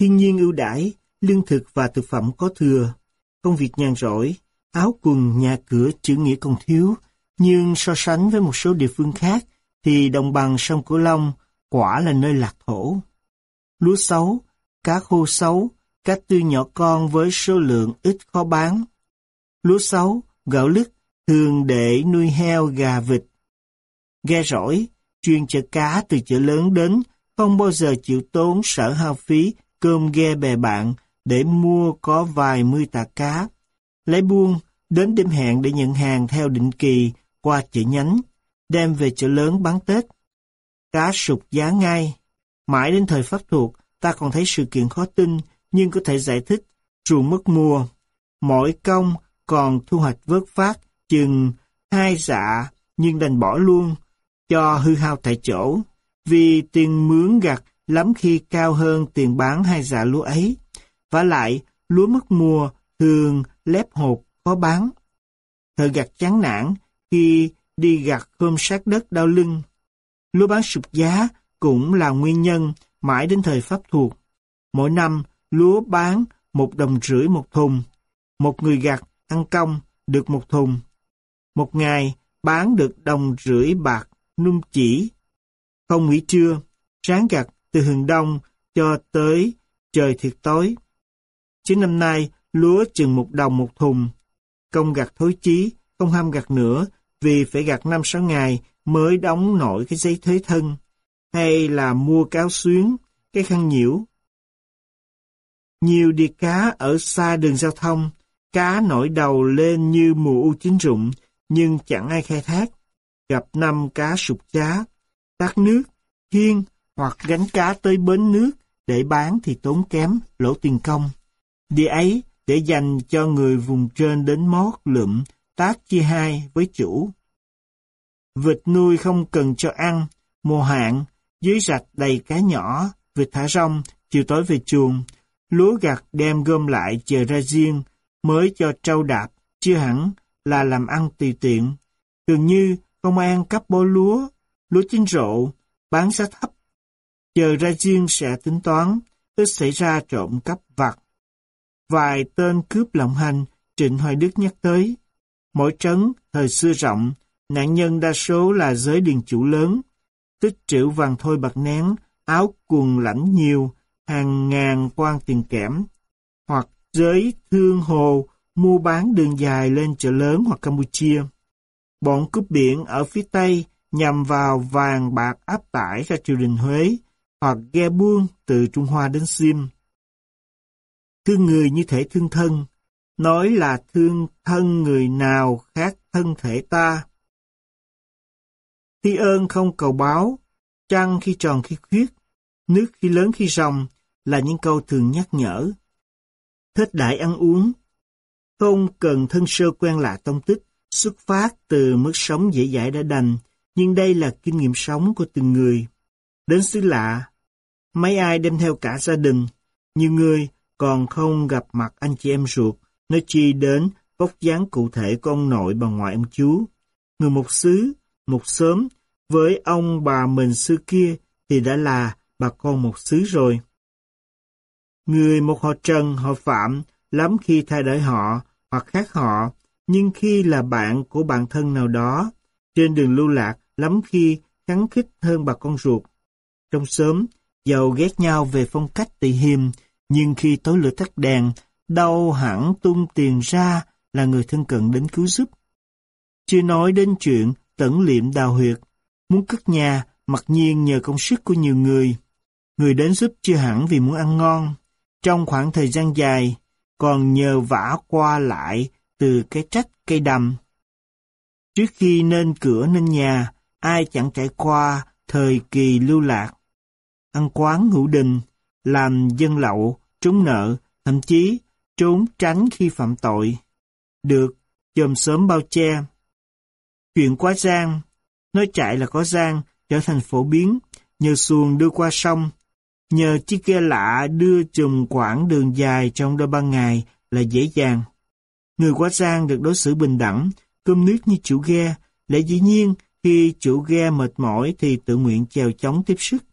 thiên nhiên ưu đãi, lương thực và thực phẩm có thừa, công việc nhàn rỗi, áo quần, nhà cửa chữ nghĩa còn thiếu, nhưng so sánh với một số địa phương khác thì đồng bằng sông Cửu Long quả là nơi lạc thổ. Lúa xấu, cá khô xấu, cá tươi nhỏ con với số lượng ít khó bán. Lúa xấu, gạo lứt thường để nuôi heo, gà, vịt. Ghe rỗi, chuyên chở cá từ chợ lớn đến, không bao giờ chịu tốn sở hao phí cơm ghe bè bạn để mua có vài mươi tạ cá. Lấy buôn, đến đêm hẹn để nhận hàng theo định kỳ qua chợ nhánh, đem về chợ lớn bán Tết. Cá sụt giá ngay. Mãi đến thời Pháp thuộc, ta còn thấy sự kiện khó tin, nhưng có thể giải thích, ruộng mất mùa. Mỗi công còn thu hoạch vớt phát chừng hai dạ, nhưng đành bỏ luôn, cho hư hao tại chỗ, vì tiền mướn gặt lắm khi cao hơn tiền bán hai dạ lúa ấy. và lại, lúa mất mùa thường lép hột khó bán. Thời gặt chán nản khi đi gặt hôm sát đất đau lưng. Lúa bán sụt giá cũng là nguyên nhân mãi đến thời Pháp thuộc. Mỗi năm, lúa bán một đồng rưỡi một thùng. Một người gặt ăn công được một thùng. Một ngày bán được đồng rưỡi bạc nung chỉ. Không nghỉ trưa, sáng gặt từ hừng đông cho tới trời thiệt tối. Chứ năm nay lúa chừng một đồng một thùng. Công gặt thối chí, không ham gặt nữa vì phải gặt năm sáu ngày mới đóng nổi cái giấy thuế thân. Hay là mua cáo xuyến, cái khăn nhiễu. Nhiều đi cá ở xa đường giao thông, cá nổi đầu lên như mùa u chín rụng, nhưng chẳng ai khai thác. Gặp năm cá sụp giá, tắt nước, hiên hoặc gánh cá tới bến nước để bán thì tốn kém, lỗ tiền công. Đi ấy để dành cho người vùng trên đến mót lượm, tác chia hai với chủ. Vịt nuôi không cần cho ăn, mùa hạn, dưới rạch đầy cá nhỏ, vịt thả rong, chiều tối về chuồng, lúa gặt đem gom lại chờ ra riêng, mới cho trâu đạp, chưa hẳn là làm ăn tùy tiện. Thường như công an cấp bó lúa, lúa chín rộ, bán giá thấp. Chờ ra riêng sẽ tính toán, ít xảy ra trộm cắp vặt. Vài tên cướp lộng hành, Trịnh Hoài Đức nhắc tới. Mỗi trấn, thời xưa rộng, nạn nhân đa số là giới điền chủ lớn. Tích trữ vàng thôi bạc nén, áo quần lãnh nhiều, hàng ngàn quan tiền kẽm. Hoặc giới thương hồ, mua bán đường dài lên chợ lớn hoặc Campuchia. Bọn cướp biển ở phía Tây nhằm vào vàng bạc áp tải ra triều đình Huế hoặc ghe buôn từ Trung Hoa đến Sim. Thương người như thể thương thân, nói là thương thân người nào khác thân thể ta. Thi ơn không cầu báo, trăng khi tròn khi khuyết, nước khi lớn khi ròng là những câu thường nhắc nhở. Thích đại ăn uống, không cần thân sơ quen lạ tông tích, xuất phát từ mức sống dễ dãi đã đành, nhưng đây là kinh nghiệm sống của từng người. Đến xứ lạ, mấy ai đem theo cả gia đình, nhiều người còn không gặp mặt anh chị em ruột, nơi chi đến vóc dáng cụ thể của ông nội bà ngoại ông chú. Người một xứ, một xóm, với ông bà mình xưa kia thì đã là bà con một xứ rồi. Người một họ Trần, họ Phạm, lắm khi thay đổi họ hoặc khác họ, nhưng khi là bạn của bạn thân nào đó, trên đường lưu lạc lắm khi kháng khích hơn bà con ruột. Trong sớm, dầu ghét nhau về phong cách tỳ hiềm, nhưng khi tối lửa tắt đèn, đau hẳn tung tiền ra là người thân cận đến cứu giúp. Chưa nói đến chuyện tẩn liệm đào huyệt, muốn cất nhà, mặc nhiên nhờ công sức của nhiều người. Người đến giúp chưa hẳn vì muốn ăn ngon. Trong khoảng thời gian dài, còn nhờ vả qua lại từ cái trách cây đầm. Trước khi nên cửa nên nhà, ai chẳng trải qua thời kỳ lưu lạc. Ăn quán ngũ đình, làm dân lậu, trốn nợ, thậm chí trốn tránh khi phạm tội. Được, chồm sớm bao che. Chuyện quá giang, nói chạy là có giang, trở thành phổ biến, nhờ xuồng đưa qua sông, nhờ chiếc ghe lạ đưa chùm quãng đường dài trong đôi ban ngày là dễ dàng. Người quá giang được đối xử bình đẳng, cơm nước như chủ ghe, lẽ dĩ nhiên khi chủ ghe mệt mỏi thì tự nguyện chèo chống tiếp sức.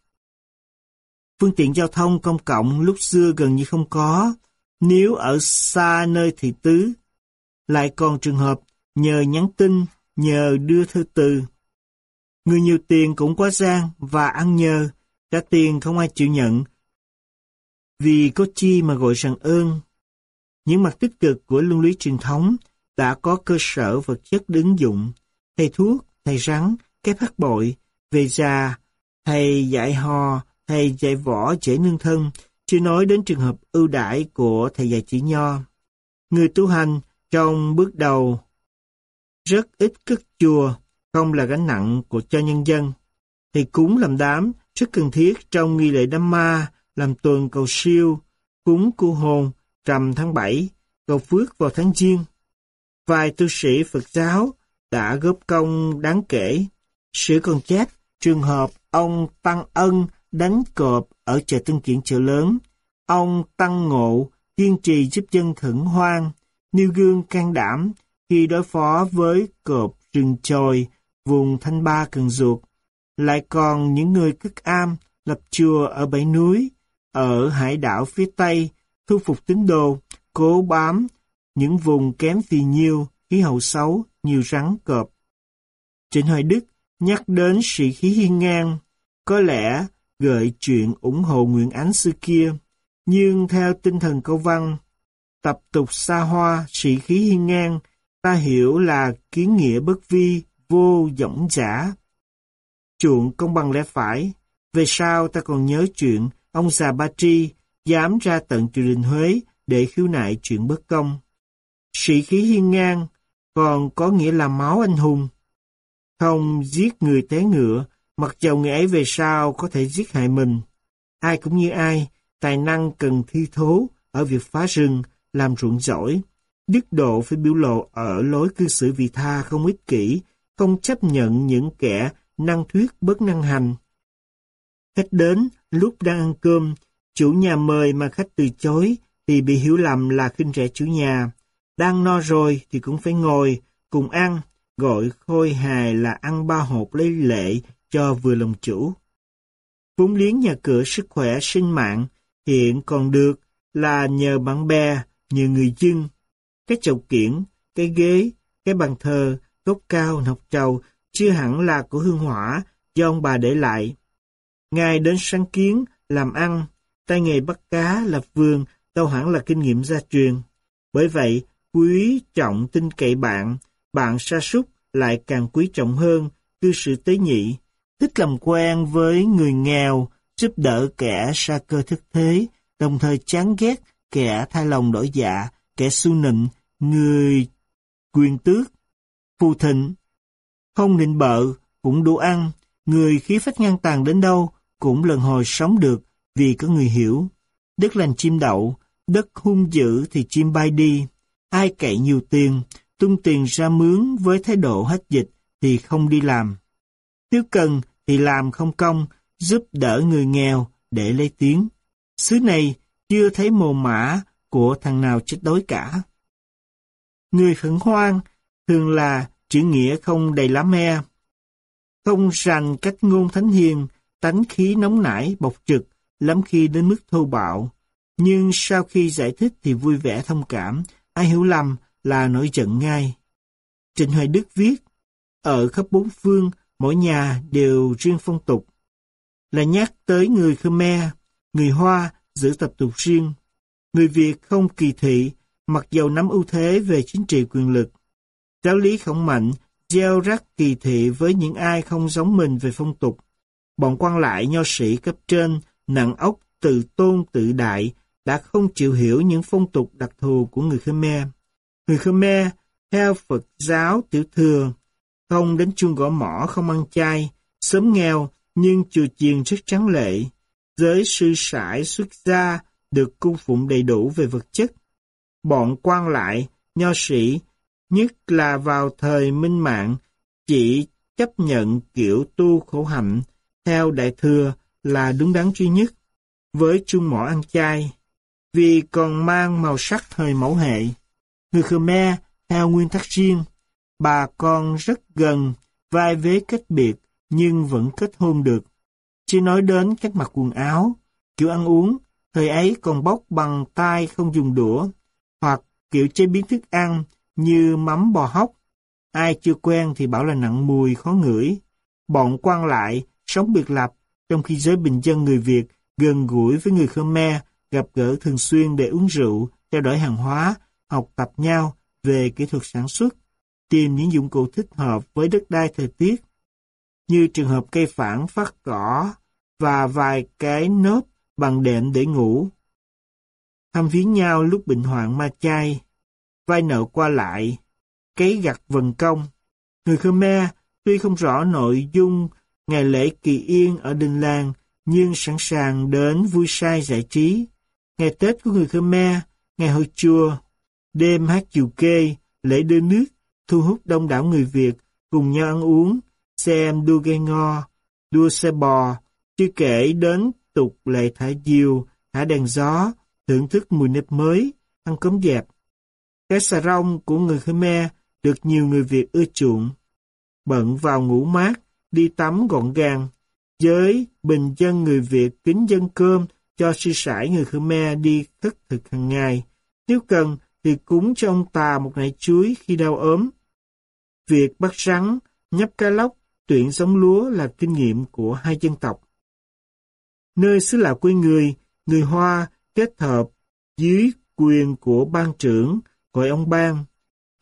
Phương tiện giao thông công cộng lúc xưa gần như không có, nếu ở xa nơi thị tứ. Lại còn trường hợp nhờ nhắn tin, nhờ đưa thư từ. Người nhiều tiền cũng quá gian và ăn nhờ, trả tiền không ai chịu nhận. Vì có chi mà gọi rằng ơn. Những mặt tích cực của luân lý truyền thống đã có cơ sở vật chất ứng dụng. Thầy thuốc, thầy rắn, cái phát bội, về già, thầy dạy hò, thầy dạy võ dễ nương thân, chưa nói đến trường hợp ưu đãi của thầy dạy chỉ nho. Người tu hành trong bước đầu rất ít cất chùa, không là gánh nặng của cho nhân dân. thì cúng làm đám rất cần thiết trong nghi lễ đám ma, làm tuần cầu siêu, cúng cu hồn, trầm tháng 7, cầu phước vào tháng Giêng. Vài tu sĩ Phật giáo đã góp công đáng kể. Sử còn chép trường hợp ông Tăng Ân đánh cọp ở chợ Tân kiện chợ lớn. Ông Tăng Ngộ kiên trì giúp dân khẩn hoang, nêu gương can đảm khi đối phó với cọp rừng trồi, vùng Thanh Ba Cần Duột. Lại còn những người cất am, lập chùa ở bảy núi, ở hải đảo phía Tây, thu phục tín đồ, cố bám những vùng kém vì nhiêu, khí hậu xấu, nhiều rắn cọp. Trịnh Hoài Đức nhắc đến sĩ khí hiên ngang, có lẽ gợi chuyện ủng hộ Nguyễn Ánh xưa kia, nhưng theo tinh thần câu văn, tập tục xa hoa, sĩ khí hiên ngang, ta hiểu là kiến nghĩa bất vi, vô dõng giả. Chuộng công bằng lẽ phải, về sau ta còn nhớ chuyện ông già Ba Tri dám ra tận triều đình Huế để khiếu nại chuyện bất công. Sĩ khí hiên ngang còn có nghĩa là máu anh hùng. Không giết người té ngựa, mặc dầu người ấy về sau có thể giết hại mình. Ai cũng như ai, tài năng cần thi thố ở việc phá rừng, làm ruộng giỏi. Đức độ phải biểu lộ ở lối cư xử vị tha không ích kỷ, không chấp nhận những kẻ năng thuyết bất năng hành. Khách đến, lúc đang ăn cơm, chủ nhà mời mà khách từ chối, thì bị hiểu lầm là khinh rẻ chủ nhà. Đang no rồi thì cũng phải ngồi, cùng ăn, gọi khôi hài là ăn ba hộp lấy lệ cho vừa lòng chủ. Vốn liếng nhà cửa sức khỏe sinh mạng hiện còn được là nhờ bạn bè, nhờ người dân. Cái chậu kiển, cái ghế, cái bàn thờ, gốc cao, nọc trầu chưa hẳn là của hương hỏa do ông bà để lại. Ngài đến sáng kiến, làm ăn, tay nghề bắt cá, lập vườn, đâu hẳn là kinh nghiệm gia truyền. Bởi vậy, quý trọng tin cậy bạn, bạn sa súc lại càng quý trọng hơn cư sự tế nhị, thích làm quen với người nghèo, giúp đỡ kẻ sa cơ thức thế, đồng thời chán ghét kẻ thay lòng đổi dạ, kẻ su nịnh, người quyền tước, phù thịnh, không nịnh bợ, cũng đủ ăn, người khí phách ngang tàn đến đâu, cũng lần hồi sống được vì có người hiểu. Đất lành chim đậu, đất hung dữ thì chim bay đi. Ai cậy nhiều tiền, tung tiền ra mướn với thái độ hết dịch thì không đi làm. Nếu cần thì làm không công, giúp đỡ người nghèo để lấy tiếng. Xứ này chưa thấy mồ mã của thằng nào chết đói cả. Người khẩn hoang thường là chữ nghĩa không đầy lá me. Không rành cách ngôn thánh hiền, tánh khí nóng nảy, bộc trực, lắm khi đến mức thô bạo. Nhưng sau khi giải thích thì vui vẻ thông cảm, ai hiểu lầm là nổi giận ngay. Trịnh Hoài Đức viết, ở khắp bốn phương, mỗi nhà đều riêng phong tục. Là nhắc tới người Khmer, người Hoa giữ tập tục riêng. Người Việt không kỳ thị, mặc dầu nắm ưu thế về chính trị quyền lực. Giáo lý khổng mạnh, gieo rắc kỳ thị với những ai không giống mình về phong tục. Bọn quan lại nho sĩ cấp trên, nặng ốc, tự tôn tự đại, đã không chịu hiểu những phong tục đặc thù của người Khmer. Người Khmer, theo Phật giáo tiểu thừa, không đến chuông gõ mỏ không ăn chay, sớm nghèo nhưng chùa chiền rất trắng lệ. Giới sư sải xuất gia được cung phụng đầy đủ về vật chất. Bọn quan lại, nho sĩ, nhất là vào thời minh mạng, chỉ chấp nhận kiểu tu khổ hạnh theo đại thừa là đúng đắn duy nhất, với chung mỏ ăn chay, vì còn mang màu sắc thời mẫu hệ. Người Khmer theo nguyên tắc riêng, bà con rất gần, vai vế kết biệt, nhưng vẫn kết hôn được. Chỉ nói đến cách mặc quần áo, kiểu ăn uống, thời ấy còn bóc bằng tay không dùng đũa, hoặc kiểu chế biến thức ăn như mắm bò hóc. Ai chưa quen thì bảo là nặng mùi, khó ngửi. Bọn quan lại, sống biệt lập, trong khi giới bình dân người Việt gần gũi với người Khmer, gặp gỡ thường xuyên để uống rượu, trao đổi hàng hóa, học tập nhau về kỹ thuật sản xuất, tìm những dụng cụ thích hợp với đất đai thời tiết, như trường hợp cây phản phát cỏ và vài cái nốt bằng đệm để ngủ. Thăm viếng nhau lúc bệnh hoạn ma chay, vai nợ qua lại, cấy gặt vần công. Người Khmer tuy không rõ nội dung ngày lễ kỳ yên ở đình làng, nhưng sẵn sàng đến vui say giải trí. Ngày Tết của người Khmer, ngày hội chùa, đêm hát chiều kê, lễ đưa nước, thu hút đông đảo người Việt cùng nhau ăn uống, xem đua ghe ngo, đua xe bò, chưa kể đến tục lệ thả diều, thả đèn gió, thưởng thức mùi nếp mới, ăn cấm dẹp. Cái xà rong của người Khmer được nhiều người Việt ưa chuộng. Bận vào ngủ mát, đi tắm gọn gàng. giới bình dân người Việt kính dân cơm cho sư sải người Khmer đi khất thực hàng ngày. Nếu cần thì cúng cho ông tà một nải chuối khi đau ốm. Việc bắt rắn, nhấp cá lóc, tuyển giống lúa là kinh nghiệm của hai dân tộc. Nơi xứ lạ quê người, người Hoa kết hợp dưới quyền của ban trưởng, gọi ông ban.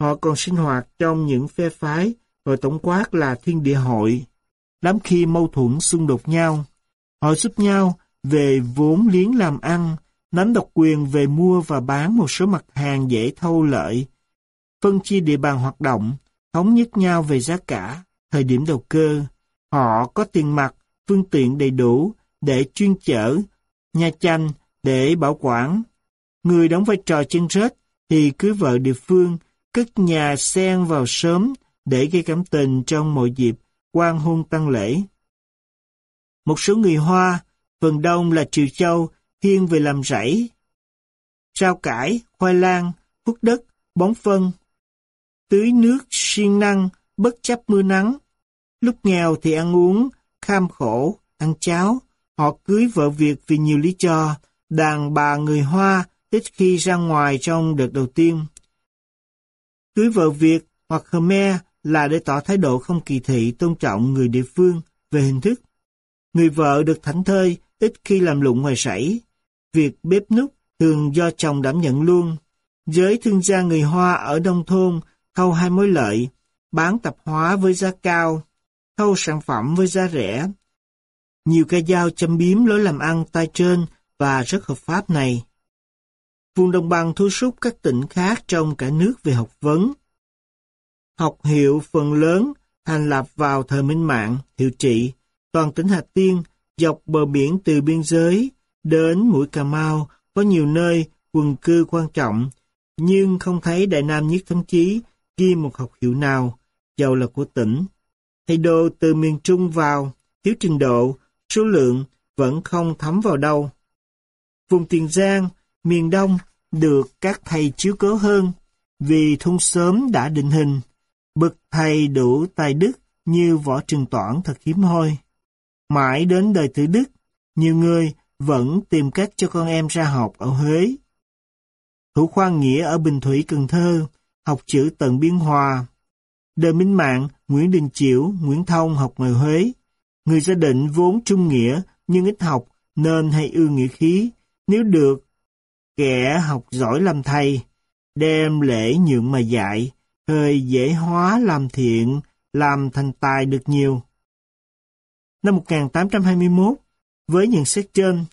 Họ còn sinh hoạt trong những phe phái, gọi tổng quát là thiên địa hội. Lắm khi mâu thuẫn xung đột nhau, họ giúp nhau về vốn liếng làm ăn, nắm độc quyền về mua và bán một số mặt hàng dễ thâu lợi, phân chia địa bàn hoạt động, thống nhất nhau về giá cả, thời điểm đầu cơ. Họ có tiền mặt, phương tiện đầy đủ để chuyên chở, nha chanh để bảo quản. Người đóng vai trò chân rết thì cưới vợ địa phương, cất nhà sen vào sớm để gây cảm tình trong mọi dịp quan hôn tăng lễ. Một số người Hoa, phần đông là Triều Châu, thiên về làm rẫy. Rau cải, khoai lang, hút đất, bón phân. Tưới nước, siêng năng, bất chấp mưa nắng. Lúc nghèo thì ăn uống, kham khổ, ăn cháo. Họ cưới vợ Việt vì nhiều lý do. Đàn bà người Hoa ít khi ra ngoài trong đợt đầu tiên. Cưới vợ Việt hoặc Khmer là để tỏ thái độ không kỳ thị tôn trọng người địa phương về hình thức. Người vợ được thảnh thơi, ít khi làm lụng ngoài sảy. Việc bếp núc thường do chồng đảm nhận luôn. Giới thương gia người Hoa ở nông thôn thâu hai mối lợi, bán tạp hóa với giá cao, thâu sản phẩm với giá rẻ. Nhiều cây dao châm biếm lối làm ăn tay trên và rất hợp pháp này. Vùng đồng bằng thu hút các tỉnh khác trong cả nước về học vấn. Học hiệu phần lớn thành lập vào thời Minh Mạng, hiệu trị, toàn tỉnh Hà Tiên, dọc bờ biển từ biên giới đến mũi Cà Mau có nhiều nơi quần cư quan trọng, nhưng không thấy Đại Nam Nhất Thống Chí ghi một học hiệu nào, giàu là của tỉnh. Thầy đồ từ miền Trung vào, thiếu trình độ, số lượng vẫn không thấm vào đâu. Vùng Tiền Giang, miền Đông được các thầy chiếu cố hơn, vì thôn sớm đã định hình. Bậc thầy đủ tài đức như võ trường toản thật hiếm hoi. Mãi đến đời tử đức, nhiều người vẫn tìm cách cho con em ra học ở Huế. Thủ khoan Nghĩa ở Bình Thủy, Cần Thơ, học chữ tận Biên Hòa. Đời Minh Mạng, Nguyễn Đình Chiểu, Nguyễn Thông học người Huế. Người gia định vốn trung nghĩa nhưng ít học nên hay ưa nghĩa khí. Nếu được, kẻ học giỏi làm thầy, đem lễ nhượng mà dạy, hơi dễ hóa làm thiện, làm thành tài được nhiều. Năm 1821, với nhận xét trên,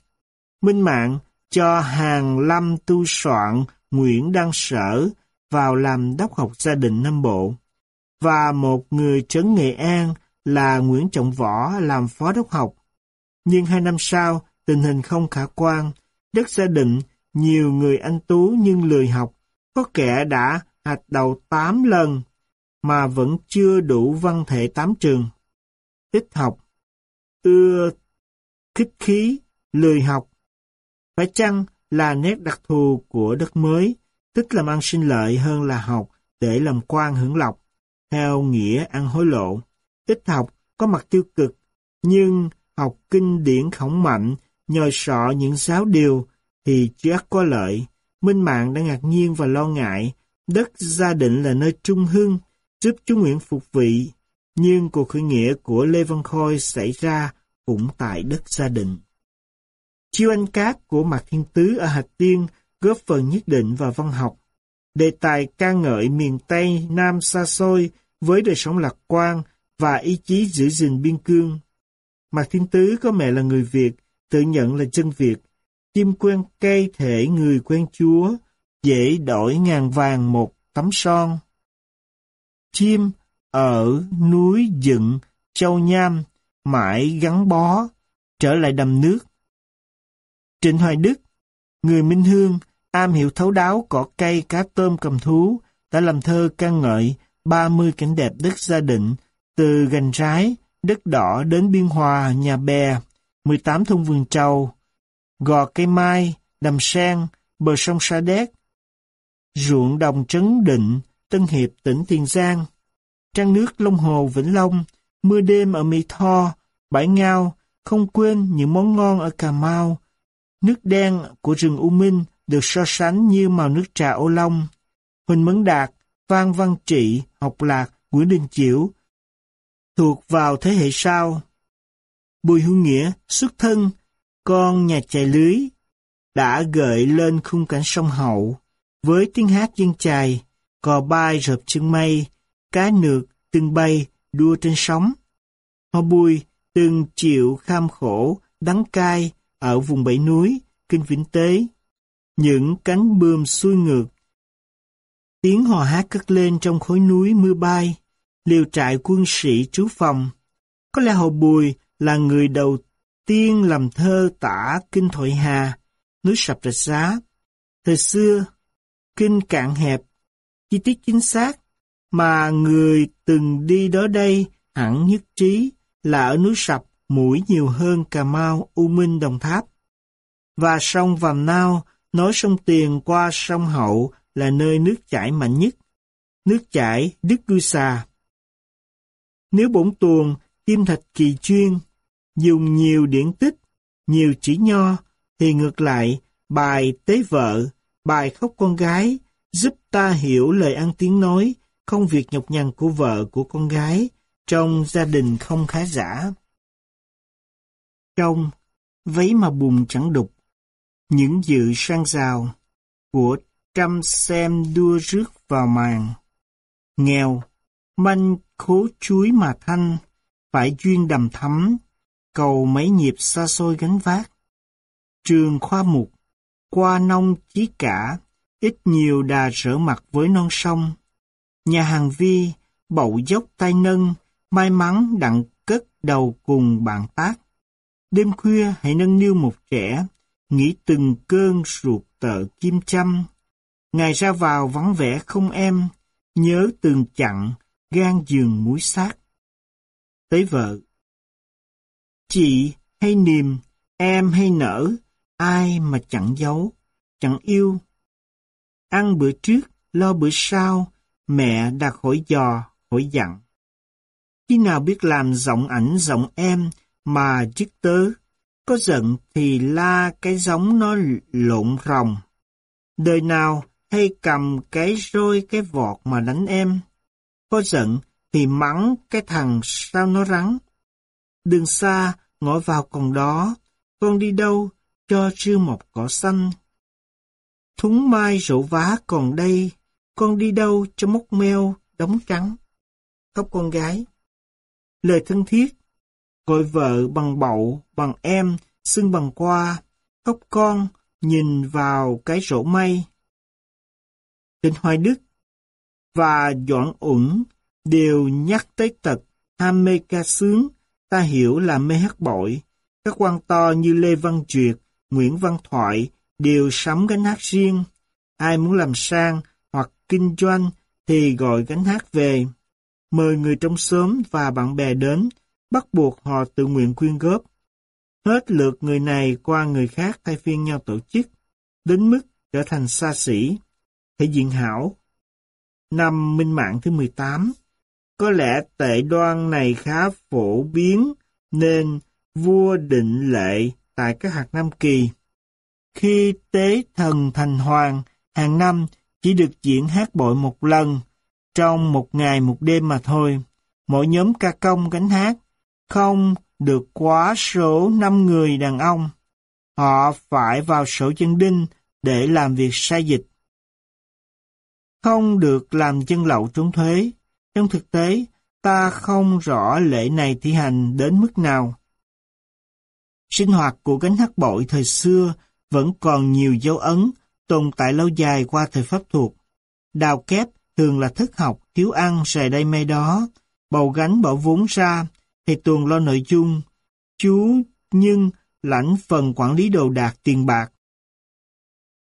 Minh Mạng cho hàng lâm tu soạn Nguyễn Đăng Sở vào làm đốc học gia đình Nam Bộ, và một người trấn Nghệ An là Nguyễn Trọng Võ làm phó đốc học. Nhưng hai năm sau, tình hình không khả quan, đất gia định, nhiều người anh tú nhưng lười học, có kẻ đã hạch đầu tám lần, mà vẫn chưa đủ văn thể tám trường. Ít học, ưa khích khí, lười học. Phải chăng là nét đặc thù của đất mới, Tức làm ăn sinh lợi hơn là học để làm quan hưởng lộc, theo nghĩa ăn hối lộ. Ít học có mặt tiêu cực, nhưng học kinh điển khổng mạnh nhồi sọ những giáo điều, thì chưa có lợi. Minh Mạng đã ngạc nhiên và lo ngại, đất gia định là nơi trung hưng, giúp chú Nguyễn phục vị. Nhưng cuộc khởi nghĩa của Lê Văn Khôi xảy ra cũng tại đất gia định. Chiêu anh cát của Mạc Thiên Tứ ở Hạt Tiên góp phần nhất định vào văn học. Đề tài ca ngợi miền Tây Nam xa xôi với đời sống lạc quan và ý chí giữ gìn biên cương. Mạc Thiên Tứ có mẹ là người Việt, tự nhận là chân Việt. Chim quen cây thể người quen chúa, dễ đổi ngàn vàng một tấm son. Chim ở núi dựng, châu nham, mãi gắn bó, trở lại đầm nước. Trịnh Hoài Đức, người Minh Hương, am hiểu thấu đáo cỏ cây cá tôm cầm thú, đã làm thơ ca ngợi 30 cảnh đẹp đất gia định, từ gành rái, đất đỏ đến biên hòa, nhà bè, 18 thôn vườn trầu, gò cây mai, đầm sen, bờ sông Sa Đéc, ruộng đồng Trấn Định, Tân Hiệp, tỉnh Tiền Giang, trăng nước Long Hồ, Vĩnh Long, mưa đêm ở Mỹ Tho, bãi ngao, không quên những món ngon ở Cà Mau. Nước đen của rừng U Minh được so sánh như màu nước trà ô long. Huỳnh Mấn Đạt, Phan Văn Trị, Học Lạc, Nguyễn Đình Chiểu thuộc vào thế hệ sau. Bùi Hữu Nghĩa xuất thân, con nhà chài lưới, đã gợi lên khung cảnh sông Hậu, với tiếng hát dân chài, cò bay rợp chân mây, cá nược từng bay đua trên sóng. họ bùi từng chịu kham khổ, đắng cay ở vùng bảy núi, kinh vĩnh tế. Những cánh bươm xuôi ngược. Tiếng hò hát cất lên trong khối núi mưa bay, liều trại quân sĩ trú phòng. Có lẽ Hồ Bùi là người đầu tiên làm thơ tả kinh Thội Hà, núi sập rạch giá. Thời xưa, kinh cạn hẹp, chi tiết chính xác, mà người từng đi đó đây hẳn nhất trí là ở núi sập mũi nhiều hơn Cà Mau, U Minh, Đồng Tháp. Và sông Vàm Nao nói sông Tiền qua sông Hậu là nơi nước chảy mạnh nhất. Nước chảy Đức Cư Xà. Nếu bổn tuồng, kim thạch kỳ chuyên, dùng nhiều điển tích, nhiều chỉ nho, thì ngược lại, bài tế vợ, bài khóc con gái, giúp ta hiểu lời ăn tiếng nói, công việc nhọc nhằn của vợ của con gái, trong gia đình không khá giả. Trong, váy mà bùn chẳng đục, những dự sang giàu của trăm xem đua rước vào màn. Nghèo, manh khố chuối mà thanh, phải duyên đầm thắm, cầu mấy nhịp xa xôi gánh vác. Trường khoa mục, qua nông chí cả, ít nhiều đà rỡ mặt với non sông. Nhà hàng vi, bậu dốc tay nâng, may mắn đặng cất đầu cùng bạn tác. Đêm khuya hãy nâng niu một trẻ, nghĩ từng cơn ruột tợ chim chăm. Ngày ra vào vắng vẻ không em, nhớ từng chặn, gan giường mũi xác. Tới vợ. Chị hay niềm, em hay nở, ai mà chẳng giấu, chẳng yêu. Ăn bữa trước, lo bữa sau, mẹ đặt hỏi dò, hỏi dặn. Khi nào biết làm giọng ảnh giọng em mà chức tớ, có giận thì la cái giống nó lộn rồng. Đời nào hay cầm cái roi cái vọt mà đánh em. Có giận thì mắng cái thằng sao nó rắn. Đường xa, ngõ vào còn đó, con đi đâu, cho chưa một cỏ xanh. Thúng mai rổ vá còn đây, con đi đâu cho mốc meo, đóng trắng. Khóc con gái. Lời thân thiết, gọi vợ bằng bậu, bằng em, xưng bằng qua, khóc con, nhìn vào cái rổ mây. Trịnh Hoài Đức và Doãn Uẩn đều nhắc tới tật ham mê ca sướng, ta hiểu là mê hát bội. Các quan to như Lê Văn Duyệt, Nguyễn Văn Thoại đều sắm gánh hát riêng. Ai muốn làm sang hoặc kinh doanh thì gọi gánh hát về. Mời người trong xóm và bạn bè đến, bắt buộc họ tự nguyện quyên góp. Hết lượt người này qua người khác thay phiên nhau tổ chức, đến mức trở thành xa xỉ. Thể diện hảo. Năm Minh Mạng thứ 18, có lẽ tệ đoan này khá phổ biến, nên vua định lệ tại các hạt Nam Kỳ. Khi tế thần thành hoàng, hàng năm chỉ được diễn hát bội một lần, trong một ngày một đêm mà thôi. Mỗi nhóm ca công gánh hát, không được quá số 5 người đàn ông. Họ phải vào sổ chân đinh để làm việc sai dịch. Không được làm chân lậu trốn thuế. Trong thực tế, ta không rõ lễ này thi hành đến mức nào. Sinh hoạt của gánh hát bội thời xưa vẫn còn nhiều dấu ấn, tồn tại lâu dài qua thời pháp thuộc. Đào kép thường là thức học, thiếu ăn, rời đây mây đó, bầu gánh bỏ vốn ra, thầy tuồng lo nội dung, chú nhưng lãnh phần quản lý đồ đạc tiền bạc.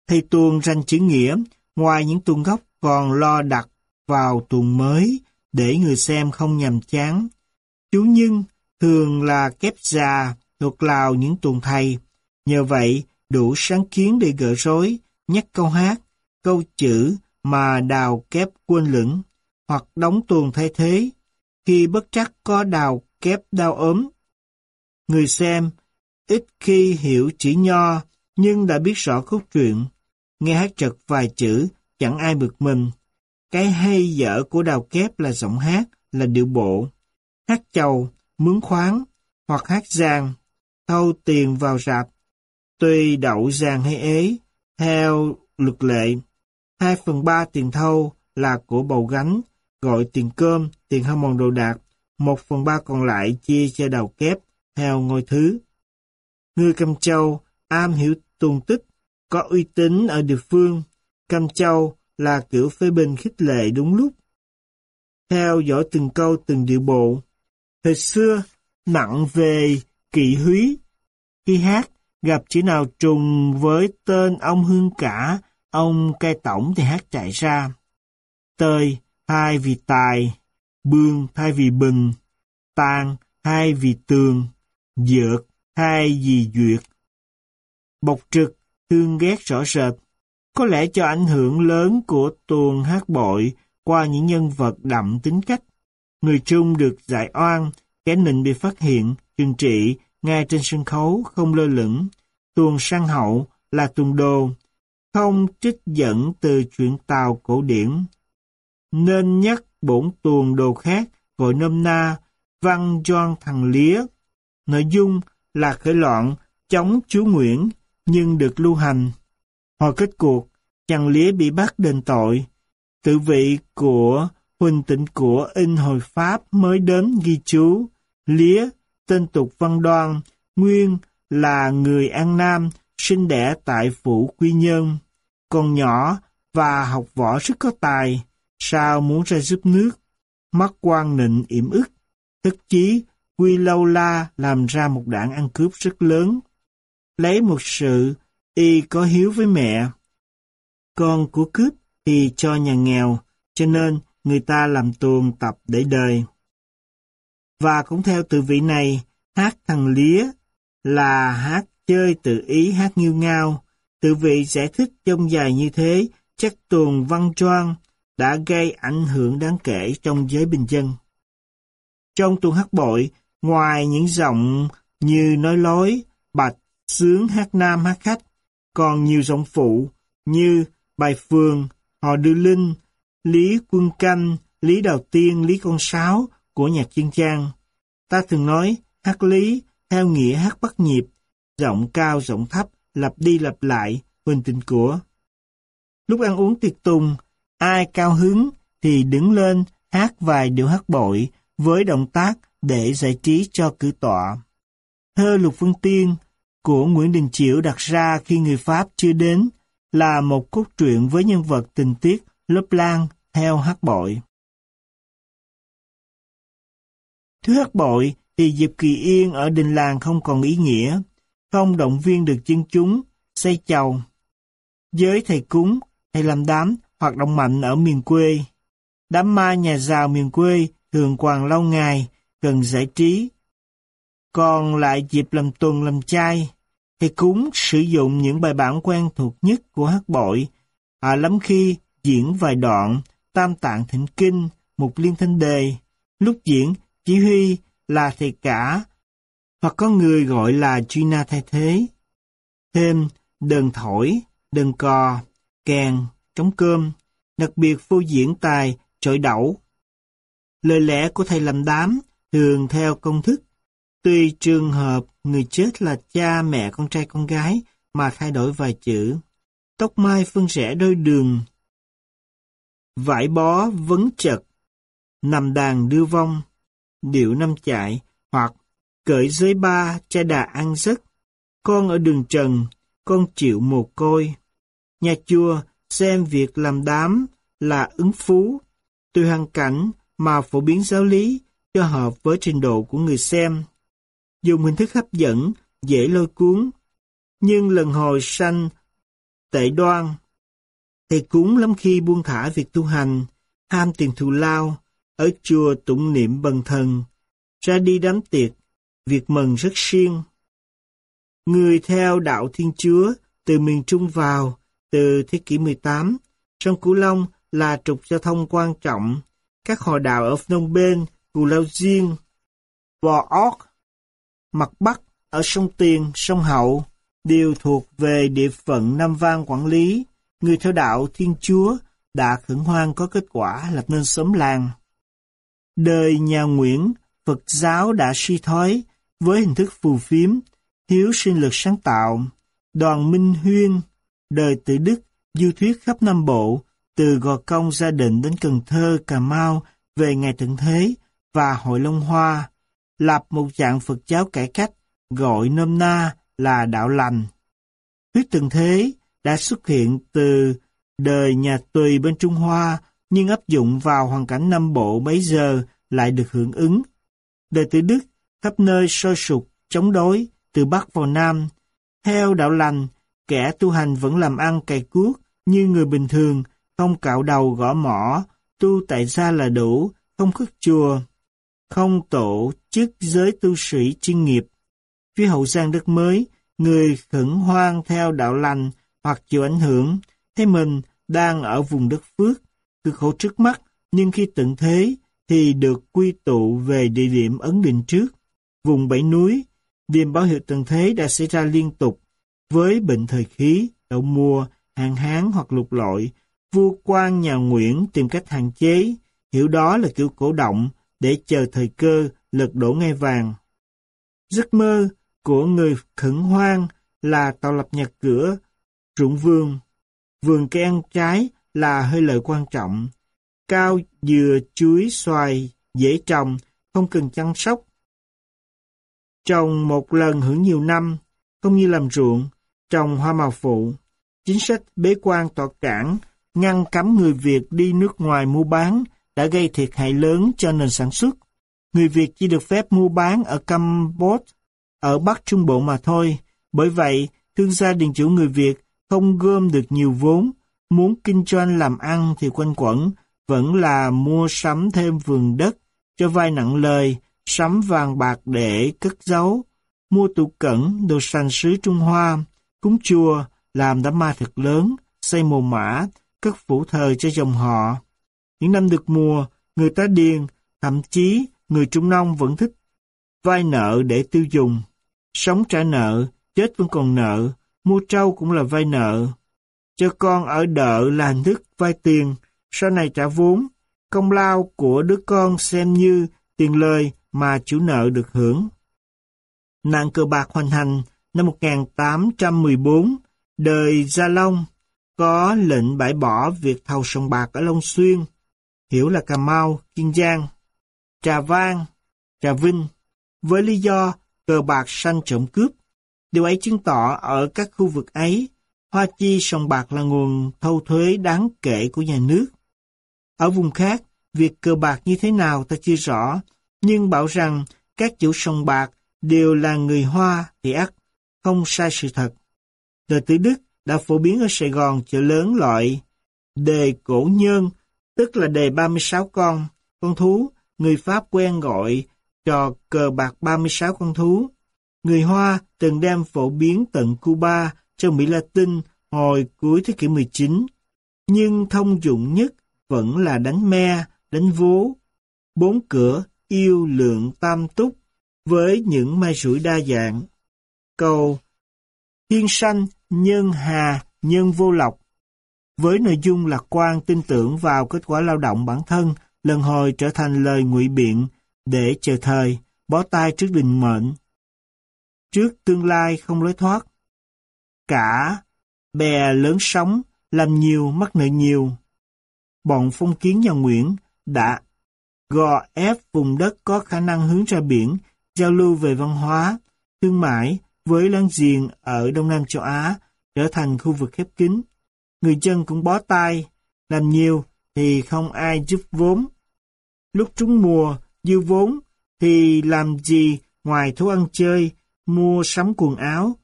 Thầy tuần ranh chữ nghĩa, ngoài những tuần gốc còn lo đặt vào tuần mới để người xem không nhầm chán. Chú nhưng thường là kép già thuộc lào những tuần thầy. Nhờ vậy, đủ sáng kiến để gỡ rối, nhắc câu hát, câu chữ mà đào kép quên lửng, hoặc đóng tuồng thay thế, khi bất trắc có đào kép đau ốm. Người xem ít khi hiểu chữ nho, nhưng đã biết rõ cốt truyện. Nghe hát trật vài chữ, chẳng ai bực mình. Cái hay dở của đào kép là giọng hát, là điệu bộ. Hát chầu, mướn khoáng, hoặc hát giang, thâu tiền vào rạp. Tuy đậu giang hay ế, theo luật lệ, 2 phần 3 tiền thâu là của bầu gánh, gọi tiền cơm, tiền hao mòn đồ đạc, một phần ba còn lại chia cho đầu kép, theo ngôi thứ. Người Cầm Châu am hiểu tuần tích, có uy tín ở địa phương. Cầm Châu là kiểu phê bình khích lệ đúng lúc. Theo dõi từng câu từng điệu bộ. Thời xưa, nặng về kỵ húy. Khi hát, gặp chữ nào trùng với tên ông Hương Cả Ông cai tổng thì hát chạy ra. Tơi hai vì tài, bương thay vì bừng, tan thay vì tường, dược thay vì duyệt. Bộc trực, thương ghét rõ rệt, có lẽ cho ảnh hưởng lớn của tuồng hát bội qua những nhân vật đậm tính cách. Người Trung được giải oan, kẻ nịnh bị phát hiện, trừng trị ngay trên sân khấu không lơ lửng. Tuồng sang hậu là tuồng đồ, không trích dẫn từ chuyện Tàu cổ điển. Nên nhắc bổn tuồng đồ khác gọi nôm na văn doan thằng lía. Nội dung là khởi loạn chống chúa Nguyễn nhưng được lưu hành. Hồi kết cuộc, chàng lía bị bắt đền tội. Tự vị của Huỳnh Tịnh của in hồi Pháp mới đến ghi chú. Lía, tên tục văn đoan, nguyên là người An Nam, sinh đẻ tại phủ Quy Nhơn còn nhỏ và học võ rất có tài, sao muốn ra giúp nước. Mắt quan nịnh yểm ức, tức chí Quy Lâu La làm ra một đảng ăn cướp rất lớn. Lấy một sự y có hiếu với mẹ. Con của cướp thì cho nhà nghèo, cho nên người ta làm tuồng tập để đời. Và cũng theo từ vị này, hát thằng lía là hát chơi tự ý hát nghiêu ngao, Tự vị giải thích trong dài như thế, chắc tuồng văn choan đã gây ảnh hưởng đáng kể trong giới bình dân. Trong tuồng hát bội, ngoài những giọng như nói lối, bạch, sướng hát nam hát khách, còn nhiều giọng phụ như bài phường, họ đưa linh, lý quân canh, lý đầu tiên, lý con sáo của nhạc chuyên trang. Ta thường nói hát lý theo nghĩa hát bắt nhịp, giọng cao giọng thấp lặp đi lặp lại, huỳnh tình của. Lúc ăn uống tiệc tùng, ai cao hứng thì đứng lên hát vài điệu hát bội với động tác để giải trí cho cử tọa. Thơ Lục Vân Tiên của Nguyễn Đình Chiểu đặt ra khi người Pháp chưa đến là một cốt truyện với nhân vật tình tiết lớp lan theo hát bội. Thứ hát bội thì dịp kỳ yên ở đình làng không còn ý nghĩa, không động viên được dân chúng, xây chầu. Với thầy cúng, thầy làm đám, hoạt động mạnh ở miền quê. Đám ma nhà giàu miền quê thường quàng lâu ngày, cần giải trí. Còn lại dịp làm tuần làm chay, thì cúng sử dụng những bài bản quen thuộc nhất của hát bội, à lắm khi diễn vài đoạn, tam tạng thịnh kinh, một liên thanh đề. Lúc diễn, chỉ huy là thầy cả, hoặc có người gọi là Gina thay thế. Thêm đờn thổi, đờn cò, kèn, trống cơm, đặc biệt vô diễn tài, trội đẩu. Lời lẽ của thầy làm đám thường theo công thức. Tùy trường hợp người chết là cha, mẹ, con trai, con gái mà thay đổi vài chữ. Tóc mai phân rẽ đôi đường. Vải bó vấn chật. Nằm đàn đưa vong. Điệu năm chạy hoặc cởi dưới ba cha đà ăn giấc. Con ở đường trần, con chịu mồ côi. Nhà chùa xem việc làm đám là ứng phú, tùy hoàn cảnh mà phổ biến giáo lý cho hợp với trình độ của người xem. Dùng hình thức hấp dẫn, dễ lôi cuốn, nhưng lần hồi sanh tệ đoan. Thầy cúng lắm khi buông thả việc tu hành, ham tiền thù lao, ở chùa tụng niệm bần thần, ra đi đám tiệc, việc mừng rất siêng. Người theo đạo Thiên Chúa từ miền Trung vào, từ thế kỷ 18, sông Cửu Long là trục giao thông quan trọng. Các họ đạo ở Phnom Penh, Cù Lao Diên, Bò Óc, mặt Bắc ở sông Tiền, sông Hậu đều thuộc về địa phận Nam Vang quản lý. Người theo đạo Thiên Chúa đã khẩn hoang có kết quả lập nên xóm làng. Đời nhà Nguyễn, Phật giáo đã suy thoái với hình thức phù phiếm, thiếu sinh lực sáng tạo. Đoàn Minh Huyên, đời tự Đức, du thuyết khắp Nam Bộ, từ Gò Công Gia Định đến Cần Thơ, Cà Mau, về Ngày Thượng Thế và Hội Long Hoa, lập một dạng Phật giáo cải cách, gọi nôm na là đạo lành. Thuyết Thượng Thế đã xuất hiện từ đời nhà Tùy bên Trung Hoa, nhưng áp dụng vào hoàn cảnh Nam Bộ bấy giờ lại được hưởng ứng. Đời tự Đức khắp nơi sôi sục, chống đối, từ Bắc vào Nam. Theo đạo lành, kẻ tu hành vẫn làm ăn cày cuốc như người bình thường, không cạo đầu gõ mỏ, tu tại gia là đủ, không khất chùa, không tổ chức giới tu sĩ chuyên nghiệp. Phía hậu giang đất mới, người khẩn hoang theo đạo lành hoặc chịu ảnh hưởng, thấy mình đang ở vùng đất phước, cực khổ trước mắt, nhưng khi tận thế thì được quy tụ về địa điểm ấn định trước. Vùng bảy núi, điềm báo hiệu tận thế đã xảy ra liên tục với bệnh thời khí, đậu mùa, hạn hán hoặc lục lội. Vua quan nhà Nguyễn tìm cách hạn chế, hiểu đó là kiểu cổ động để chờ thời cơ lật đổ ngai vàng. Giấc mơ của người khẩn hoang là tạo lập nhà cửa, ruộng vườn. Vườn cây ăn trái là hơi lợi quan trọng. Cao, dừa, chuối, xoài, dễ trồng, không cần chăm sóc. Trồng một lần hưởng nhiều năm, không như làm ruộng, trồng hoa màu phụ. Chính sách bế quan tọa cản, ngăn cấm người Việt đi nước ngoài mua bán đã gây thiệt hại lớn cho nền sản xuất. Người Việt chỉ được phép mua bán ở Campuchia, ở Bắc Trung Bộ mà thôi. Bởi vậy, thương gia điền chủ người Việt không gom được nhiều vốn, muốn kinh doanh làm ăn thì quanh quẩn, vẫn là mua sắm thêm vườn đất, cho vay nặng lời, sắm vàng bạc để cất giấu, mua tủ cẩn, đồ sành sứ Trung Hoa, cúng chùa, làm đám ma thật lớn, xây mồ mã, cất phủ thờ cho dòng họ. Những năm được mùa, người ta điền, thậm chí người Trung Nông vẫn thích vay nợ để tiêu dùng. Sống trả nợ, chết vẫn còn nợ, mua trâu cũng là vay nợ. Cho con ở đợ là hình thức vay tiền, sau này trả vốn. Công lao của đứa con xem như tiền lời mà chủ nợ được hưởng. Nạn cờ bạc hoành hành năm 1814, đời Gia Long có lệnh bãi bỏ việc thầu sòng bạc ở Long Xuyên, hiểu là Cà Mau, Kiên Giang, Trà Vang, Trà Vinh, với lý do cờ bạc sanh trộm cướp. Điều ấy chứng tỏ ở các khu vực ấy, hoa chi sòng bạc là nguồn thâu thuế đáng kể của nhà nước. Ở vùng khác, việc cờ bạc như thế nào ta chưa rõ, nhưng bảo rằng các chủ sòng bạc đều là người Hoa thì ắt, không sai sự thật. Đời tử Đức đã phổ biến ở Sài Gòn chợ lớn loại đề cổ nhân, tức là đề 36 con, con thú, người Pháp quen gọi trò cờ bạc 36 con thú. Người Hoa từng đem phổ biến tận Cuba cho Mỹ Latin hồi cuối thế kỷ 19, nhưng thông dụng nhất vẫn là đánh me, đánh vố, bốn cửa, yêu lượng tam túc, với những mai rủi đa dạng. Câu Thiên sanh, nhân hà, nhân vô lộc. Với nội dung lạc quan tin tưởng vào kết quả lao động bản thân, lần hồi trở thành lời ngụy biện để chờ thời, bó tay trước định mệnh. Trước tương lai không lối thoát. Cả bè lớn sóng, làm nhiều mắc nợ nhiều. Bọn phong kiến nhà Nguyễn đã gò ép vùng đất có khả năng hướng ra biển, giao lưu về văn hóa, thương mại với láng giềng ở Đông Nam châu Á trở thành khu vực khép kín. Người dân cũng bó tay, làm nhiều thì không ai giúp vốn. Lúc trúng mùa, dư vốn thì làm gì ngoài thú ăn chơi, mua sắm quần áo,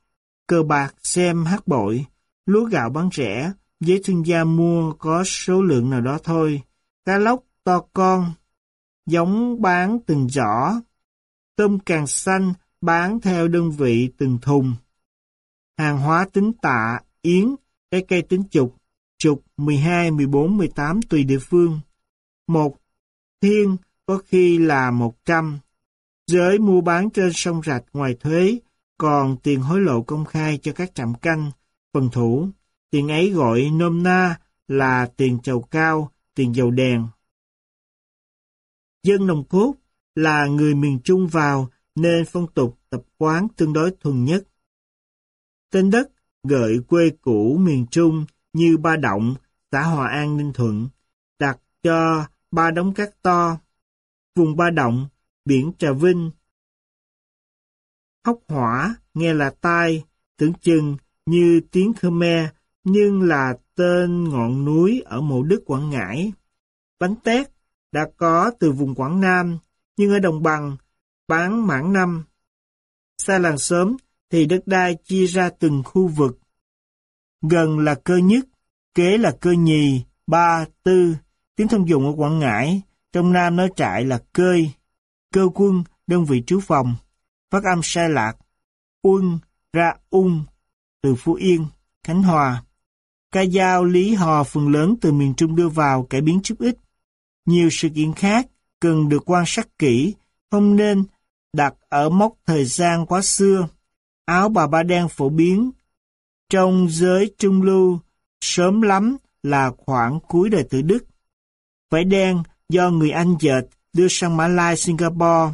cờ bạc, xem hát bội, lúa gạo bán rẻ, giới thương gia mua có số lượng nào đó thôi. Cá lóc to con, giống bán từng giỏ. Tôm càng xanh bán theo đơn vị từng thùng. Hàng hóa tính tạ, yến, trái cây tính chục, chục 12, 14, 18 tùy địa phương. Một thiên có khi là 100. Giới mua bán trên sông rạch ngoài thuế, còn tiền hối lộ công khai cho các trạm canh, phần thủ. Tiền ấy gọi nôm na là tiền chầu cao, tiền dầu đèn. Dân nồng cốt là người miền Trung vào nên phong tục tập quán tương đối thuần nhất. Tên đất gợi quê cũ miền Trung như Ba Động, xã Hòa An Ninh Thuận, đặt cho ba đống cát to, vùng Ba Động, biển Trà Vinh. Hóc hỏa nghe là tai, tưởng chừng như tiếng Khmer nhưng là tên ngọn núi ở Mộ Đức Quảng Ngãi. Bánh tét đã có từ vùng Quảng Nam, nhưng ở đồng bằng bán mãn năm. Xa làng sớm thì đất đai chia ra từng khu vực. Gần là cơ nhất, kế là cơ nhì, ba, tư, tiếng thông dụng ở Quảng Ngãi, trong Nam nói trại là cơi, cơ quân, đơn vị trú phòng, phát âm sai lạc, quân, ra ung, từ Phú Yên, Khánh Hòa. Ca dao lý hò phần lớn từ miền Trung đưa vào cải biến chút ít. Nhiều sự kiện khác cần được quan sát kỹ, không nên đặt ở mốc thời gian quá xưa. Áo bà ba đen phổ biến trong giới trung lưu sớm lắm là khoảng cuối đời tự Đức. Vải đen do người Anh dệt đưa sang Mã Lai, Singapore.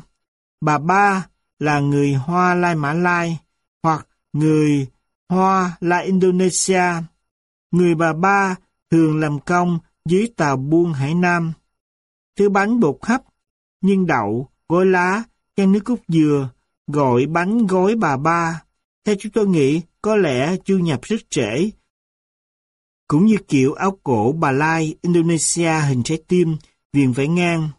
Bà ba là người Hoa Lai Mã Lai hoặc người Hoa Lai Indonesia. Người bà ba thường làm công dưới tàu buôn Hải Nam. Thứ bánh bột hấp, nhân đậu, gói lá, chan nước cốt dừa, gọi bánh gói bà ba. Theo chúng tôi nghĩ, có lẽ chưa nhập rất trễ. Cũng như kiểu áo cổ bà Lai, Indonesia hình trái tim, viền vải ngang.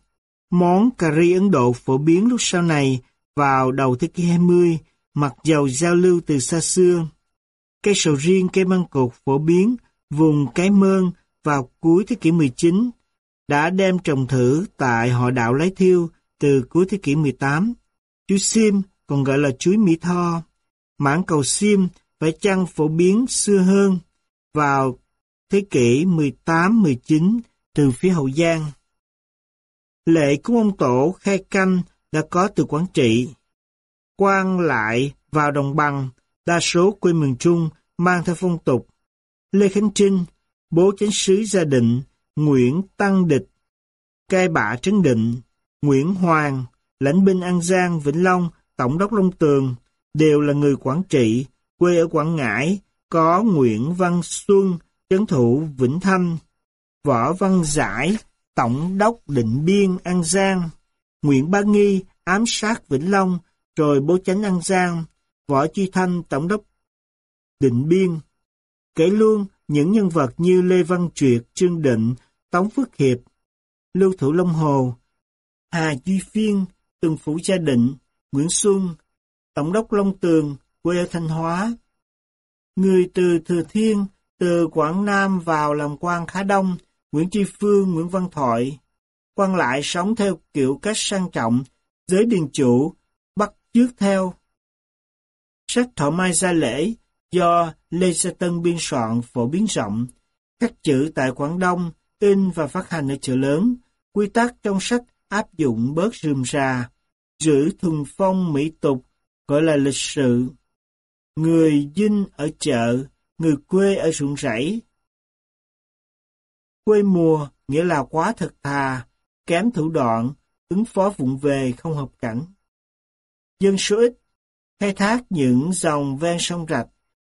Món cà ri Ấn Độ phổ biến lúc sau này vào đầu thế kỷ 20, mặc dầu giao lưu từ xa xưa. Cây sầu riêng, cây măng cột phổ biến vùng Cái Mơn vào cuối thế kỷ 19 đã đem trồng thử tại họ đạo Lái Thiêu từ cuối thế kỷ 18. Chuối sim còn gọi là chuối Mỹ Tho. Mãng cầu sim phải chăng phổ biến xưa hơn vào thế kỷ 18-19 từ phía Hậu Giang. Lệ của ông Tổ khai canh đã có từ Quảng Trị. Quan lại vào đồng bằng, đa số quê miền Trung mang theo phong tục. Lê Khánh Trinh, bố chánh sứ gia định, Nguyễn Tăng Địch, cai bạ Trấn Định, Nguyễn Hoàng, lãnh binh An Giang, Vĩnh Long, Tổng đốc Long Tường, đều là người Quảng Trị, quê ở Quảng Ngãi, có Nguyễn Văn Xuân, trấn thủ Vĩnh Thanh, Võ Văn Giải, Tổng đốc Định Biên, An Giang, Nguyễn Bá Nghi, ám sát Vĩnh Long, rồi bố chánh An Giang, Võ Chi Thanh, Tổng đốc Định Biên. Kể luôn những nhân vật như Lê Văn Truyệt, Trương Định, Tống Phước Hiệp, Lưu Thủ Long Hồ, Hà Duy Phiên, Từng Phủ Gia Định, Nguyễn Xuân, Tổng đốc Long Tường, quê ở Thanh Hóa. Người từ Thừa Thiên, từ Quảng Nam vào làm quan khá đông, Nguyễn Tri Phương, Nguyễn Văn Thoại. quan lại sống theo kiểu cách sang trọng, giới điền chủ, bắt chước theo. Sách Thọ Mai Gia Lễ do Lê Sa Tân biên soạn phổ biến rộng, các chữ tại Quảng Đông, in và phát hành ở chợ lớn, quy tắc trong sách áp dụng bớt rườm rà. giữ thuần phong mỹ tục, gọi là lịch sự. Người dinh ở chợ, người quê ở ruộng rẫy. Quê mùa nghĩa là quá thật thà, kém thủ đoạn, ứng phó vụng về không hợp cảnh. Dân số ít, khai thác những dòng ven sông rạch,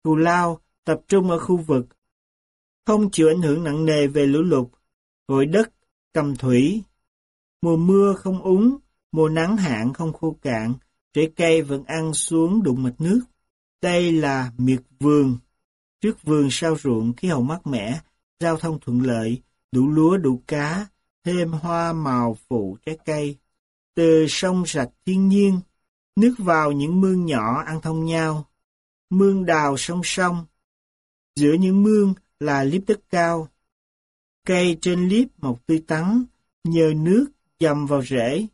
cù lao tập trung ở khu vực, không chịu ảnh hưởng nặng nề về lũ lụt, gội đất, cầm thủy. Mùa mưa không úng, mùa nắng hạn không khô cạn, rễ cây vẫn ăn xuống đụng mạch nước. Đây là miệt vườn. Trước vườn sao ruộng khí hậu mát mẻ, giao thông thuận lợi, đủ lúa đủ cá, thêm hoa màu phụ trái cây. Từ sông sạch thiên nhiên, nước vào những mương nhỏ ăn thông nhau. Mương đào song song. Giữa những mương là liếp đất cao. Cây trên liếp mọc tươi tắn, nhờ nước dầm vào rễ.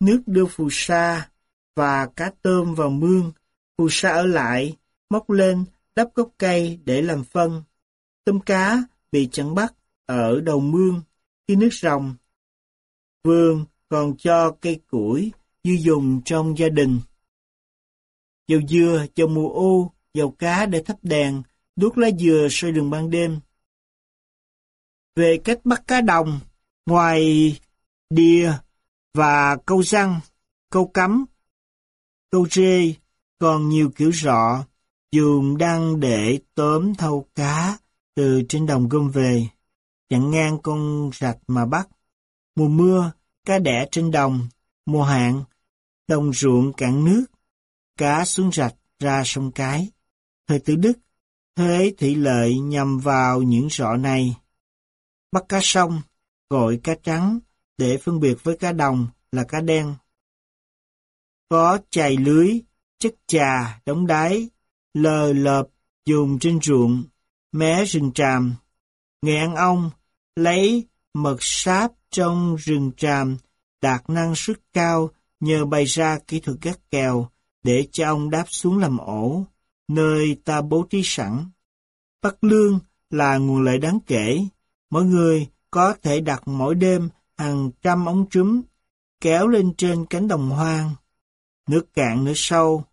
Nước đưa phù sa và cá tôm vào mương. Phù sa ở lại, móc lên, đắp gốc cây để làm phân. Tôm cá bị chặn bắt ở đầu mương khi nước ròng. Vườn còn cho cây củi dư dùng trong gia đình. Dầu dừa, dầu mù ô, dầu cá để thắp đèn, đuốc lá dừa soi đường ban đêm. Về cách bắt cá đồng, ngoài đìa và câu răng, câu cắm, câu rê, còn nhiều kiểu rọ, dùng đang để tóm thâu cá từ trên đồng gom về, chặn ngang con rạch mà bắt. Mùa mưa, cá đẻ trên đồng, mùa hạn, đồng ruộng cạn nước, cá xuống rạch ra sông cái. Thời tử Đức, thế thị lợi nhằm vào những rọ này. Bắt cá sông, gọi cá trắng, để phân biệt với cá đồng là cá đen. Có chày lưới, chất trà, đóng đáy, lờ lợp dùng trên ruộng, mé rừng tràm. Nghề ăn ong, lấy mật sáp trong rừng tràm, đạt năng suất cao nhờ bày ra kỹ thuật gắt kèo để cho ong đáp xuống làm ổ, nơi ta bố trí sẵn. Bắt lương là nguồn lợi đáng kể. mọi người có thể đặt mỗi đêm hàng trăm ống trúm kéo lên trên cánh đồng hoang. Nước cạn nước sâu,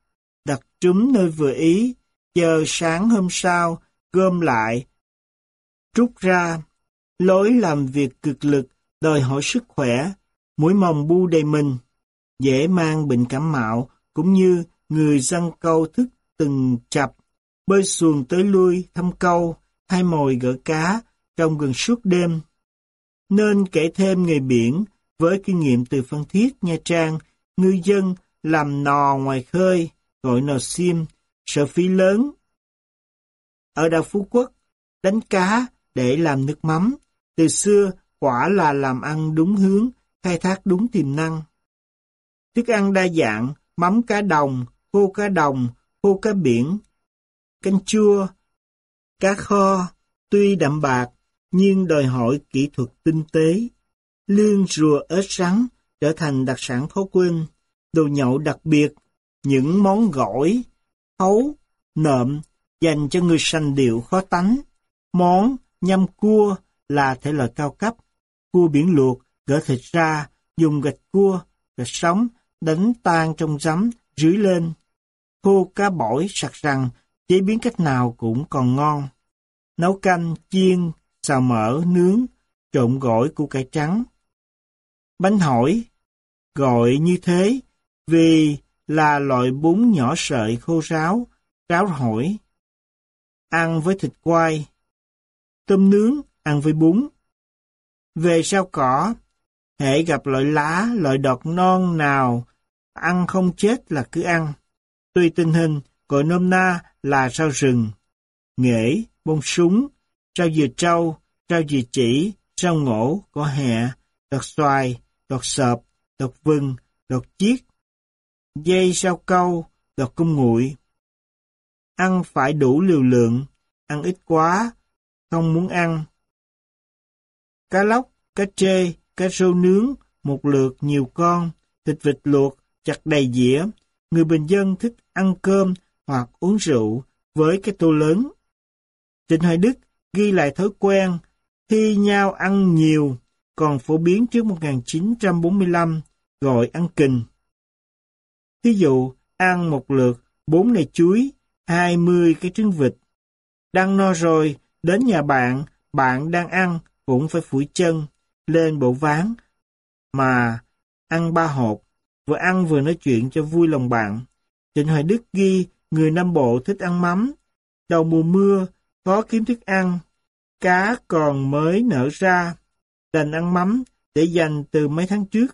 đặt trúm nơi vừa ý, chờ sáng hôm sau, gom lại, rút ra. Lối làm việc cực lực, đòi hỏi sức khỏe, mũi mồng bu đầy mình, dễ mang bệnh cảm mạo, cũng như người dân câu thức từng chập, bơi xuồng tới lui, thăm câu, hai mồi gỡ cá, trong gần suốt đêm. Nên kể thêm nghề biển, với kinh nghiệm từ Phan Thiết, Nha Trang, ngư dân làm nò ngoài khơi, gọi nò xiêm, sợ phí lớn. Ở đảo Phú Quốc, đánh cá để làm nước mắm, từ xưa quả là làm ăn đúng hướng, khai thác đúng tiềm năng. Thức ăn đa dạng, mắm cá đồng, khô cá đồng, khô cá biển, canh chua, cá kho, tuy đậm bạc, nhưng đòi hỏi kỹ thuật tinh tế. Lương rùa ớt rắn trở thành đặc sản khó quên, đồ nhậu đặc biệt, những món gỏi, hấu, nợm dành cho người sành điệu khó tánh. Món nhâm cua là thể loại cao cấp, cua biển luộc, gỡ thịt ra, dùng gạch cua, gạch sống, đánh tan trong giấm, rưới lên. Khô cá bổi sặc rằng, chế biến cách nào cũng còn ngon. Nấu canh, chiên, xào mỡ, nướng, trộn gỏi củ cải trắng. Bánh hỏi, gọi như thế vì là loại bún nhỏ sợi khô ráo, ráo hỏi. Ăn với thịt quay. Tôm nướng, ăn với bún. Về sao cỏ, hệ gặp loại lá, loại đọt non nào, ăn không chết là cứ ăn. tuy tình hình, gọi nôm na là sao rừng, nghệ, bông súng, rau dừa trâu, rau dừa chỉ, rau ngổ, cỏ hẹ, đọt xoài, đọt sợp, đọt vừng, đọt chiết, dây rau câu, đọt cung nguội. Ăn phải đủ liều lượng, ăn ít quá, không muốn ăn. Cá lóc, cá trê, cá rô nướng, một lượt nhiều con, thịt vịt luộc, chặt đầy dĩa. Người bình dân thích ăn cơm hoặc uống rượu với cái tô lớn. Trịnh Hoài Đức ghi lại thói quen thi nhau ăn nhiều, còn phổ biến trước 1945, gọi ăn kình. Ví dụ, ăn một lượt bốn nồi chuối, hai mươi cái trứng vịt. Đang no rồi, đến nhà bạn, bạn đang ăn cũng phải phủi chân, lên bộ ván, mà ăn ba hộp, vừa ăn vừa nói chuyện cho vui lòng bạn. Trịnh Hoài Đức ghi người Nam Bộ thích ăn mắm. Đầu mùa mưa, khó kiếm thức ăn, cá còn mới nở ra, đành ăn mắm để dành từ mấy tháng trước.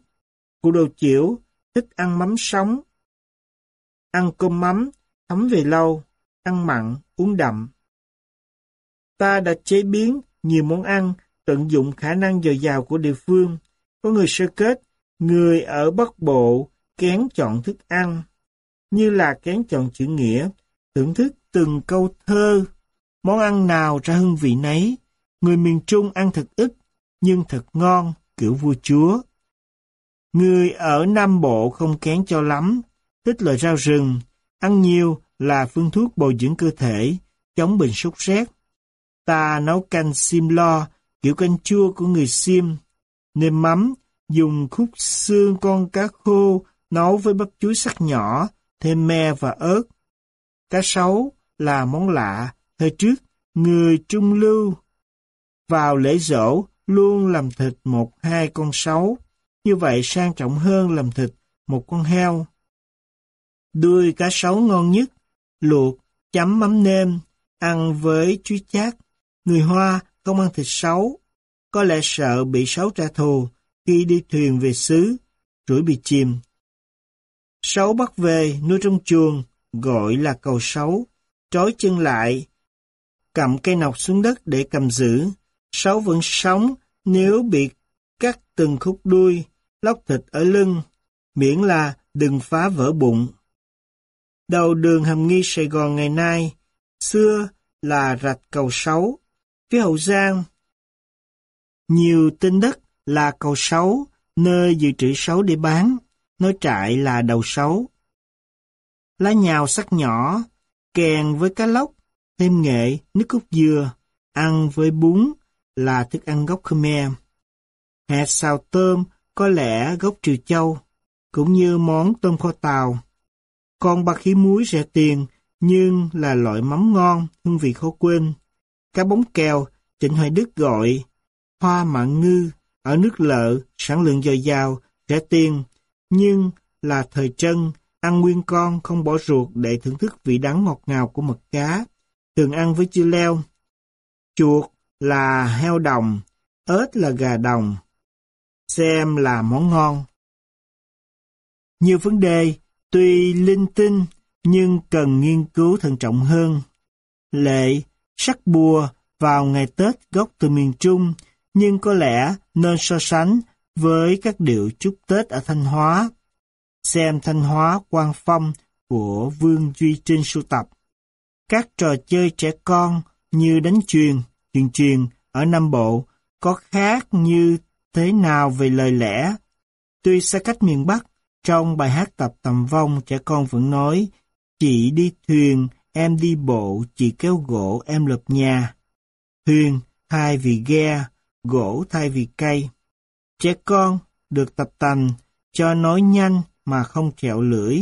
Cụ đồ chiểu thích ăn mắm sống, ăn cơm mắm, thấm về lâu, ăn mặn, uống đậm. Ta đã chế biến nhiều món ăn, tận dụng khả năng dồi dào của địa phương. Có người sơ kết, người ở Bắc Bộ kén chọn thức ăn, như là kén chọn chữ nghĩa, thưởng thức từng câu thơ. Món ăn nào ra hương vị nấy, người miền Trung ăn thật ít, nhưng thật ngon, kiểu vua chúa. Người ở Nam Bộ không kén cho lắm, thích loại rau rừng, ăn nhiều là phương thuốc bồi dưỡng cơ thể, chống bệnh sốt rét. Ta nấu canh sim lo, kiểu canh chua của người sim. Nêm mắm, dùng khúc xương con cá khô nấu với bắp chuối sắc nhỏ, thêm me và ớt. Cá sấu là món lạ, thời trước, người trung lưu. Vào lễ dỗ, luôn làm thịt một hai con sấu, như vậy sang trọng hơn làm thịt một con heo. Đuôi cá sấu ngon nhất, luộc, chấm mắm nêm, ăn với chuối chát. Người Hoa không ăn thịt sấu, có lẽ sợ bị sấu trả thù khi đi thuyền về xứ, rủi bị chìm. Sấu bắt về nuôi trong chuồng, gọi là cầu sấu, trói chân lại, cầm cây nọc xuống đất để cầm giữ. sáu vẫn sống nếu bị cắt từng khúc đuôi, lóc thịt ở lưng, miễn là đừng phá vỡ bụng. Đầu đường hầm nghi Sài Gòn ngày nay, xưa là rạch cầu sáu, phía Hậu Giang. Nhiều tên đất là cầu sáu, nơi dự trữ sáu để bán, nói trại là đầu sáu Lá nhào sắc nhỏ, kèn với cá lóc, thêm nghệ, nước cốt dừa, ăn với bún là thức ăn gốc Khmer. Hạt xào tôm có lẽ gốc Trừ Châu, cũng như món tôm kho tàu. Còn bạc khí muối rẻ tiền, nhưng là loại mắm ngon, hương vị khó quên. Cá bóng kèo, Trịnh Hoài Đức gọi, hoa mặn ngư, ở nước lợ, sản lượng dồi dào, rẻ tiền, nhưng là thời trân, ăn nguyên con không bỏ ruột để thưởng thức vị đắng ngọt ngào của mật cá, thường ăn với chư leo. Chuột là heo đồng, ếch là gà đồng, xem là món ngon. Nhiều vấn đề, tuy linh tinh, nhưng cần nghiên cứu thận trọng hơn. Lệ, sắc bùa vào ngày Tết gốc từ miền Trung, nhưng có lẽ nên so sánh với các điệu chúc Tết ở Thanh Hóa. Xem Thanh Hóa quan phong của Vương Duy Trinh sưu tập. Các trò chơi trẻ con như đánh truyền, truyền truyền ở Nam Bộ có khác như thế nào về lời lẽ. Tuy xa cách miền Bắc, trong bài hát tập tầm vong trẻ con vẫn nói Chị đi thuyền, em đi bộ, chị kéo gỗ, em lập nhà. Thuyền thay vì ghe, gỗ thay vì cây. Trẻ con được tập tành cho nói nhanh mà không trẹo lưỡi.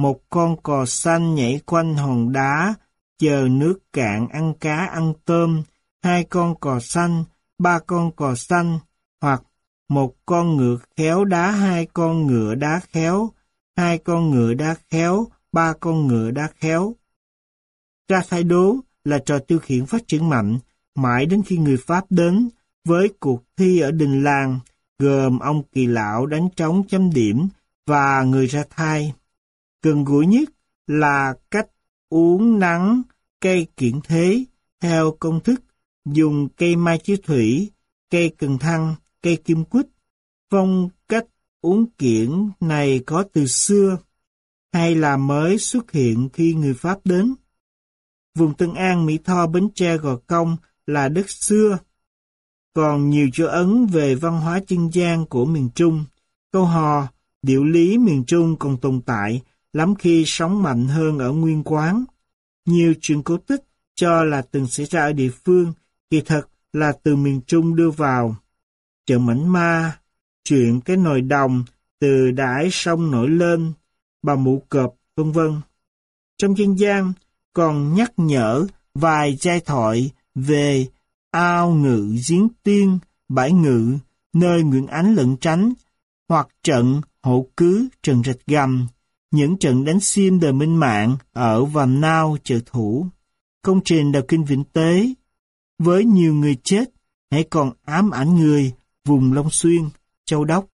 Một con cò xanh nhảy quanh hòn đá, chờ nước cạn ăn cá ăn tôm, hai con cò xanh, ba con cò xanh, hoặc một con ngựa khéo đá hai con ngựa đá khéo, hai con ngựa đá khéo, ba con ngựa đá khéo. Ra thái đố là trò tiêu khiển phát triển mạnh, mãi đến khi người Pháp đến với cuộc thi ở đình làng, gồm ông kỳ lão đánh trống chấm điểm và người ra thai. Gần gũi nhất là cách uống nắng cây kiển thế theo công thức dùng cây mai chiếu thủy, cây cần thăng, cây kim quýt. Phong cách uống kiển này có từ xưa, hay là mới xuất hiện khi người Pháp đến. Vùng Tân An, Mỹ Tho, Bến Tre, Gò Công là đất xưa, còn nhiều dấu ấn về văn hóa chân gian của miền Trung. Câu hò, điệu lý miền Trung còn tồn tại, lắm khi sống mạnh hơn ở nguyên quán. Nhiều chuyện cổ tích cho là từng xảy ra ở địa phương, kỳ thật là từ miền Trung đưa vào. Chợ Mảnh Ma, chuyện cái nồi đồng từ đãi sông nổi lên, bà mụ cọp, vân vân. Trong dân gian còn nhắc nhở vài giai thoại về ao ngự giếng tiên, bãi ngự, nơi Nguyễn Ánh lận tránh, hoặc trận hộ cứ Trần Rạch Gầm, những trận đánh xiêm đời minh mạng ở Vàm Nao, trợ thủ. Công trình đào kinh vĩnh tế, với nhiều người chết, hãy còn ám ảnh người vùng Long Xuyên, Châu Đốc.